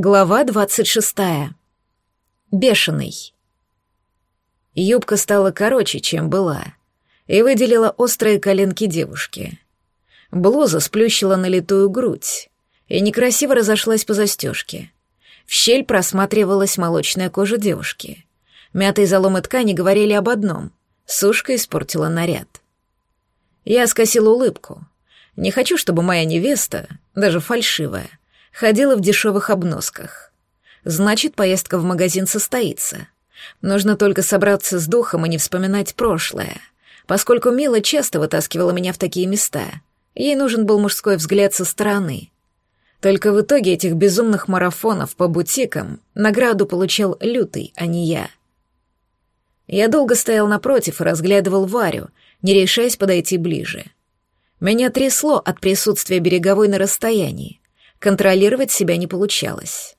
Глава двадцать шестая. Бешеный. Юбка стала короче, чем была, и выделила острые коленки девушки. Блуза сплющила налитую грудь и некрасиво разошлась по застежке. В щель просматривалась молочная кожа девушки. Мятые заломы ткани говорили об одном — сушка испортила наряд. Я скосила улыбку. Не хочу, чтобы моя невеста, даже фальшивая, ходила в дешевых обносках. Значит, поездка в магазин состоится. Нужно только собраться с духом и не вспоминать прошлое, поскольку Мила часто вытаскивала меня в такие места. Ей нужен был мужской взгляд со стороны. Только в итоге этих безумных марафонов по бутикам награду получал Лютый, а не я. Я долго стоял напротив и разглядывал Варю, не решаясь подойти ближе. Меня трясло от присутствия береговой на расстоянии. Контролировать себя не получалось.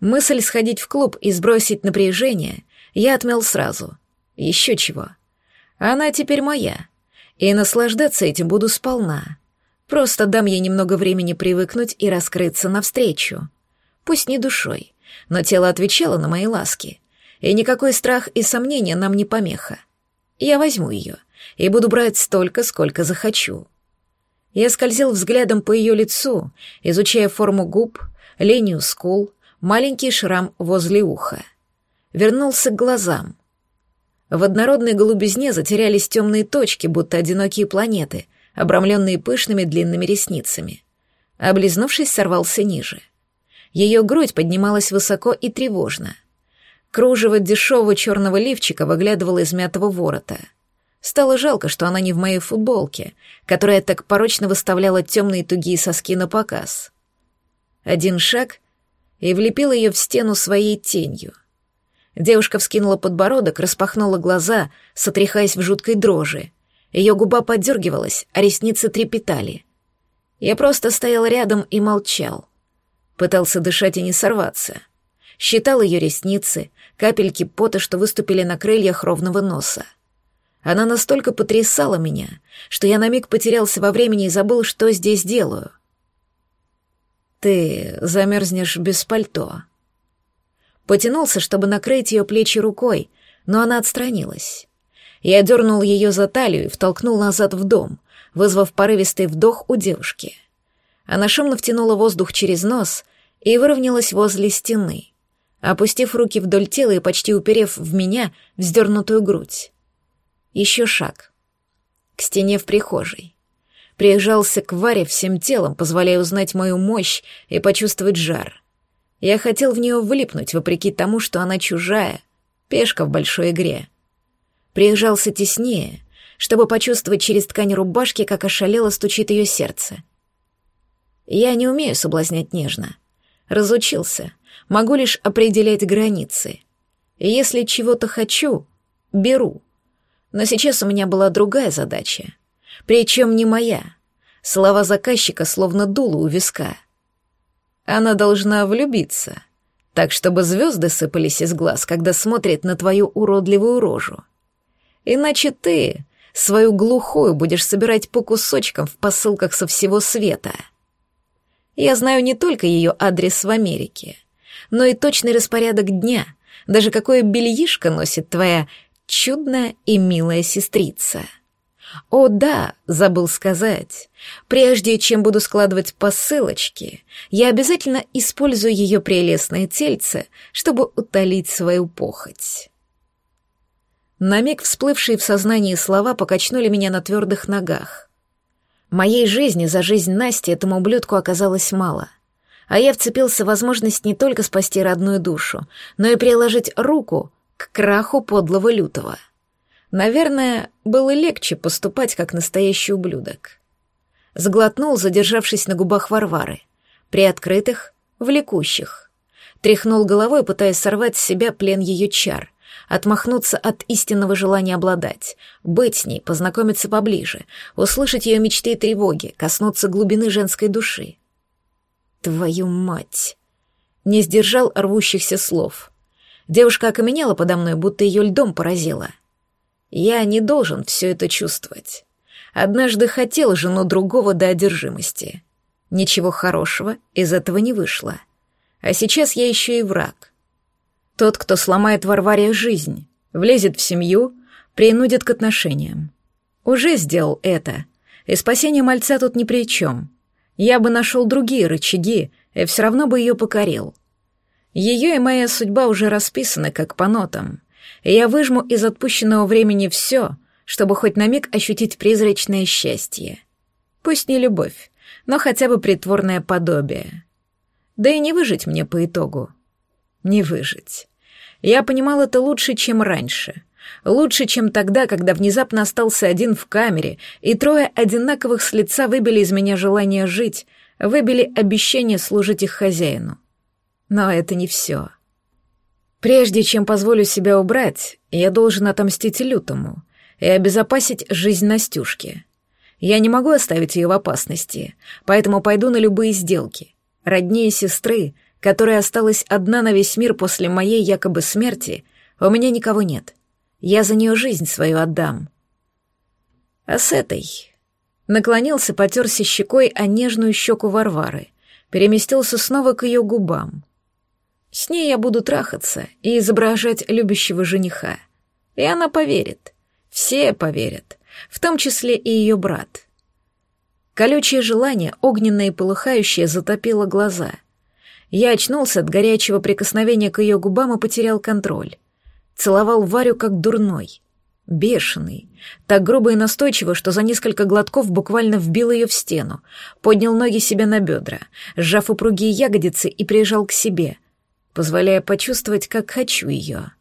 Мысль сходить в клуб и сбросить напряжение я отмел сразу. Еще чего. Она теперь моя. И наслаждаться этим буду сполна. Просто дам ей немного времени привыкнуть и раскрыться навстречу. Пусть не душой, но тело отвечало на мои ласки. И никакой страх и сомнения нам не помеха. Я возьму ее и буду брать столько, сколько захочу. Я скользил взглядом по ее лицу, изучая форму губ, линию скул, маленький шрам возле уха. Вернулся к глазам. В однородной голубизне затерялись темные точки, будто одинокие планеты, обрамленные пышными длинными ресницами. Облизнувшись, сорвался ниже. Ее грудь поднималась высоко и тревожно. Кружево дешевого черного лифчика выглядывало из мятого ворота — Стало жалко, что она не в моей футболке, которая так порочно выставляла темные тугие соски на показ. Один шаг и влепил ее в стену своей тенью. Девушка вскинула подбородок, распахнула глаза, сотряхаясь в жуткой дрожи. Ее губа подергивалась, а ресницы трепетали. Я просто стоял рядом и молчал. Пытался дышать и не сорваться. Считал ее ресницы, капельки пота, что выступили на крыльях ровного носа. Она настолько потрясала меня, что я на миг потерялся во времени и забыл, что здесь делаю. «Ты замерзнешь без пальто». Потянулся, чтобы накрыть ее плечи рукой, но она отстранилась. Я дернул ее за талию и втолкнул назад в дом, вызвав порывистый вдох у девушки. Она шумно втянула воздух через нос и выровнялась возле стены, опустив руки вдоль тела и почти уперев в меня вздернутую грудь. Еще шаг. К стене в прихожей. Прижался к Варе всем телом, позволяя узнать мою мощь и почувствовать жар. Я хотел в нее влипнуть, вопреки тому, что она чужая, пешка в большой игре. Прижался теснее, чтобы почувствовать через ткань рубашки, как ошалело стучит ее сердце. Я не умею соблазнять нежно. Разучился. Могу лишь определять границы. Если чего-то хочу, беру — но сейчас у меня была другая задача. Причем не моя. Слова заказчика словно дуло у виска. Она должна влюбиться, так чтобы звезды сыпались из глаз, когда смотрит на твою уродливую рожу. Иначе ты свою глухую будешь собирать по кусочкам в посылках со всего света. Я знаю не только ее адрес в Америке, но и точный распорядок дня, даже какое бельишко носит твоя чудная и милая сестрица. О да, забыл сказать, прежде чем буду складывать посылочки, я обязательно использую ее прелестное тельце, чтобы утолить свою похоть. На миг всплывшие в сознании слова покачнули меня на твердых ногах. Моей жизни за жизнь Насти этому ублюдку оказалось мало, а я вцепился в возможность не только спасти родную душу, но и приложить руку к краху подлого лютого. Наверное, было легче поступать как настоящий ублюдок. Сглотнул, задержавшись на губах Варвары, приоткрытых, влекущих. Тряхнул головой, пытаясь сорвать с себя плен ее чар, отмахнуться от истинного желания обладать, быть с ней, познакомиться поближе, услышать ее мечты и тревоги, коснуться глубины женской души. Твою мать! Не сдержал рвущихся слов — Девушка окаменела подо мной, будто ее льдом поразила. Я не должен все это чувствовать. Однажды хотел жену другого до одержимости. Ничего хорошего из этого не вышло. А сейчас я еще и враг. Тот, кто сломает Варваре жизнь, влезет в семью, принудит к отношениям. Уже сделал это, и спасение мальца тут ни при чем. Я бы нашел другие рычаги, и все равно бы ее покорил. Ее и моя судьба уже расписаны как по нотам, я выжму из отпущенного времени все, чтобы хоть на миг ощутить призрачное счастье. Пусть не любовь, но хотя бы притворное подобие. Да и не выжить мне по итогу. Не выжить. Я понимал это лучше, чем раньше. Лучше, чем тогда, когда внезапно остался один в камере, и трое одинаковых с лица выбили из меня желание жить, выбили обещание служить их хозяину. Но это не все. Прежде чем позволю себя убрать, я должен отомстить лютому и обезопасить жизнь Настюшки. Я не могу оставить ее в опасности, поэтому пойду на любые сделки. Роднее сестры, которая осталась одна на весь мир после моей якобы смерти, у меня никого нет. Я за нее жизнь свою отдам. А с этой... Наклонился, потерся щекой о нежную щеку Варвары, переместился снова к ее губам. С ней я буду трахаться и изображать любящего жениха. И она поверит. Все поверят в том числе и ее брат. Колючее желание, огненное и полыхающее, затопило глаза. Я очнулся от горячего прикосновения к ее губам и потерял контроль. Целовал Варю как дурной, бешеный, так грубо и настойчиво, что за несколько глотков буквально вбил ее в стену, поднял ноги себе на бедра, сжав упругие ягодицы и прижал к себе, позволяя почувствовать, как хочу ее.